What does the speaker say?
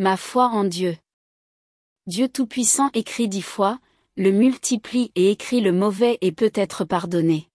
Ma foi en Dieu. Dieu Tout-Puissant écrit dix fois, le multiplie et écrit le mauvais et peut être pardonné.